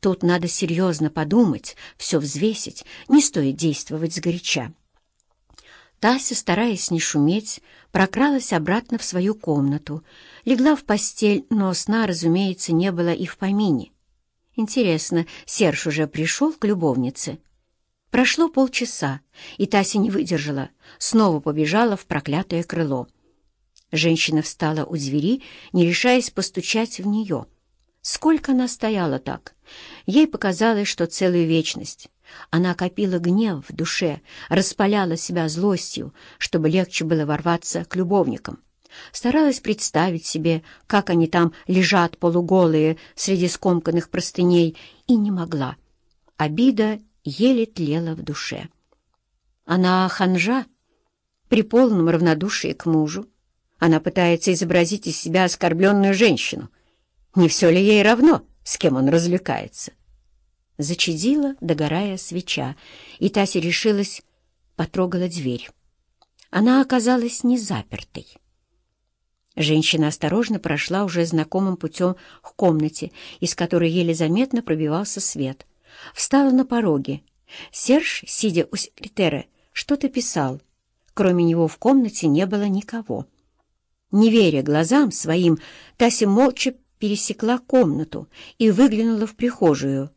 Тут надо серьезно подумать, все взвесить, не стоит действовать сгоряча. Тася, стараясь не шуметь, прокралась обратно в свою комнату, легла в постель, но сна, разумеется, не было и в помине. Интересно, Серж уже пришел к любовнице? Прошло полчаса, и Тася не выдержала, снова побежала в проклятое крыло. Женщина встала у двери, не решаясь постучать в нее. Сколько она стояла так? Ей показалось, что целую вечность. Она копила гнев в душе, распаляла себя злостью, чтобы легче было ворваться к любовникам. Старалась представить себе, как они там лежат полуголые среди скомканных простыней, и не могла. Обида еле тлела в душе. Она ханжа, при полном равнодушии к мужу. Она пытается изобразить из себя оскорбленную женщину. Не все ли ей равно, с кем он развлекается? Зачадила, догорая свеча, и Тася решилась, потрогала дверь. Она оказалась не запертой. Женщина осторожно прошла уже знакомым путем к комнате, из которой еле заметно пробивался свет. Встала на пороге. Серж, сидя у секретера, что-то писал. Кроме него в комнате не было никого. Не веря глазам своим, Тася молча пересекла комнату и выглянула в прихожую.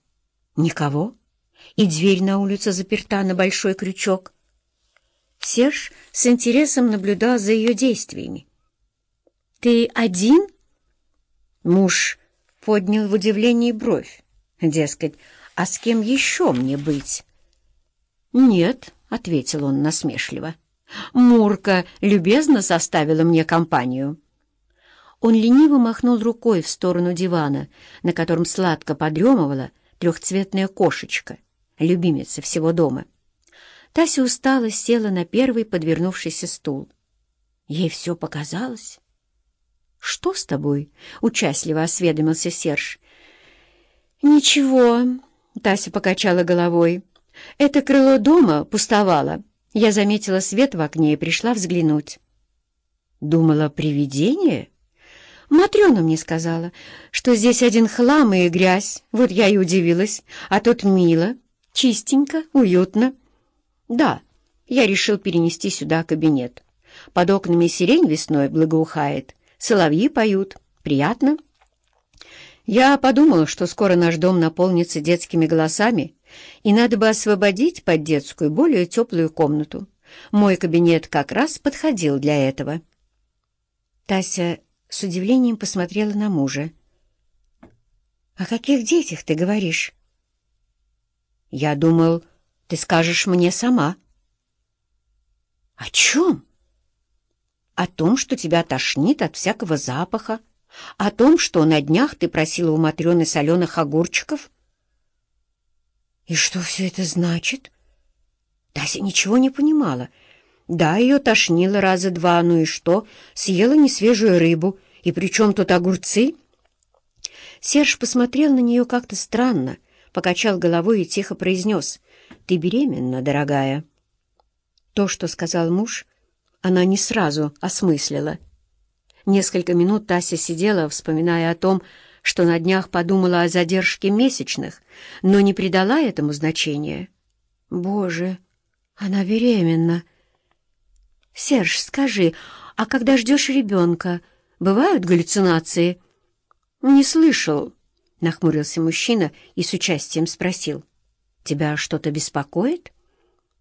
Никого. И дверь на улице заперта на большой крючок. Серж с интересом наблюдал за ее действиями. «Ты один?» Муж поднял в удивлении бровь. Дескать, а с кем еще мне быть? «Нет», — ответил он насмешливо. «Мурка любезно составила мне компанию». Он лениво махнул рукой в сторону дивана, на котором сладко подремывала трехцветная кошечка, любимица всего дома. Тася устала, села на первый подвернувшийся стул. Ей все показалось. «Что с тобой?» — участливо осведомился Серж. «Ничего», — Тася покачала головой. «Это крыло дома пустовало. Я заметила свет в окне и пришла взглянуть». «Думала, привидение?» Матрена мне сказала, что здесь один хлам и грязь. Вот я и удивилась. А тут мило, чистенько, уютно. Да, я решил перенести сюда кабинет. Под окнами сирень весной благоухает, соловьи поют. Приятно. Я подумала, что скоро наш дом наполнится детскими голосами, и надо бы освободить под детскую более теплую комнату. Мой кабинет как раз подходил для этого. Тася с удивлением посмотрела на мужа. «О каких детях ты говоришь?» «Я думал, ты скажешь мне сама». «О чем?» «О том, что тебя тошнит от всякого запаха, о том, что на днях ты просила у Матрёны соленых огурчиков». «И что все это значит?» Тася ничего не понимала — да, ее тошнило раза два, ну и что? Съела несвежую рыбу. И при чем тут огурцы? Серж посмотрел на нее как-то странно, покачал головой и тихо произнес. «Ты беременна, дорогая». То, что сказал муж, она не сразу осмыслила. Несколько минут Тася сидела, вспоминая о том, что на днях подумала о задержке месячных, но не придала этому значения. «Боже, она беременна!» «Серж, скажи, а когда ждешь ребенка, бывают галлюцинации?» «Не слышал», — нахмурился мужчина и с участием спросил. «Тебя что-то беспокоит?»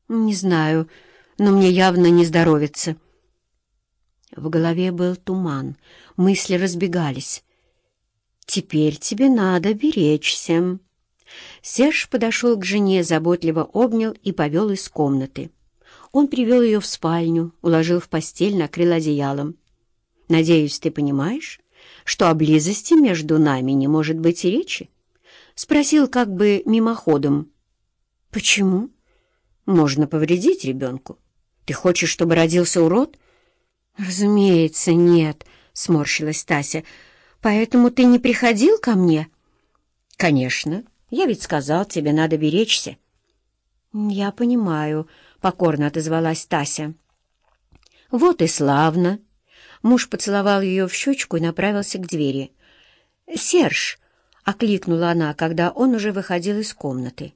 «Не знаю, но мне явно не здоровится». В голове был туман, мысли разбегались. «Теперь тебе надо беречься». Серж подошел к жене, заботливо обнял и повел из комнаты. Он привел ее в спальню, уложил в постель, накрыл одеялом. «Надеюсь, ты понимаешь, что о близости между нами не может быть и речи?» Спросил как бы мимоходом. «Почему?» «Можно повредить ребенку. Ты хочешь, чтобы родился урод?» «Разумеется, нет», — сморщилась Тася. «Поэтому ты не приходил ко мне?» «Конечно. Я ведь сказал, тебе надо беречься». «Я понимаю», — покорно отозвалась Тася. «Вот и славно!» Муж поцеловал ее в щечку и направился к двери. «Серж, — окликнула она, когда он уже выходил из комнаты.